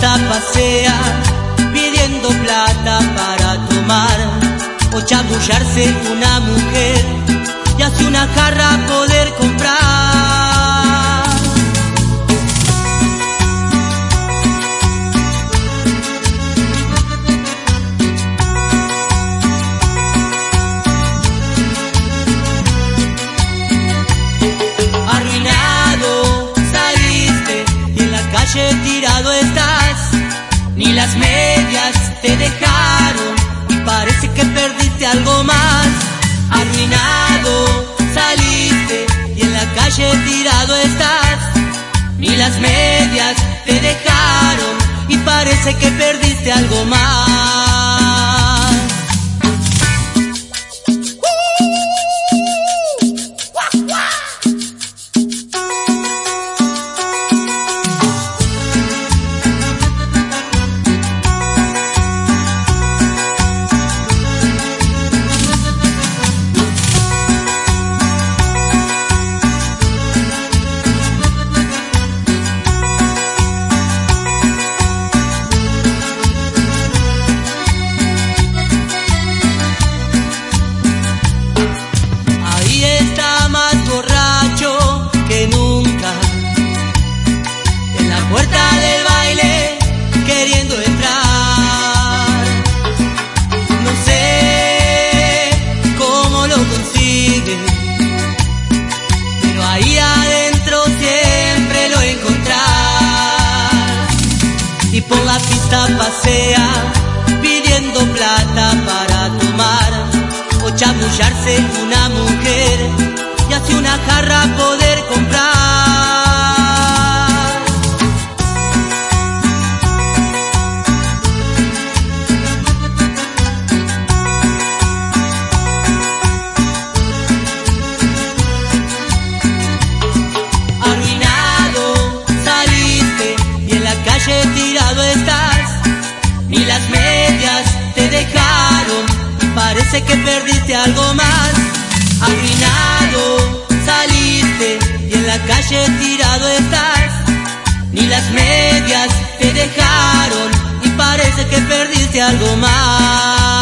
pista pasea pidiendo plata para tomar o chamullarse una mujer y hace una jarra poder comprar. Te dejaron y parece que perdiste algo más. Arruinado saliste y en la calle tirado estás, ni las medias te dejaron y parece que perdiste algo más. Pasea pidiendo plata para tomar o chamullarse una mujer y hace una jarra poder comprar. Algo más. Arruinado saliste y en la calle tirado estás, ni las medias te dejaron y parece que perdiste algo más.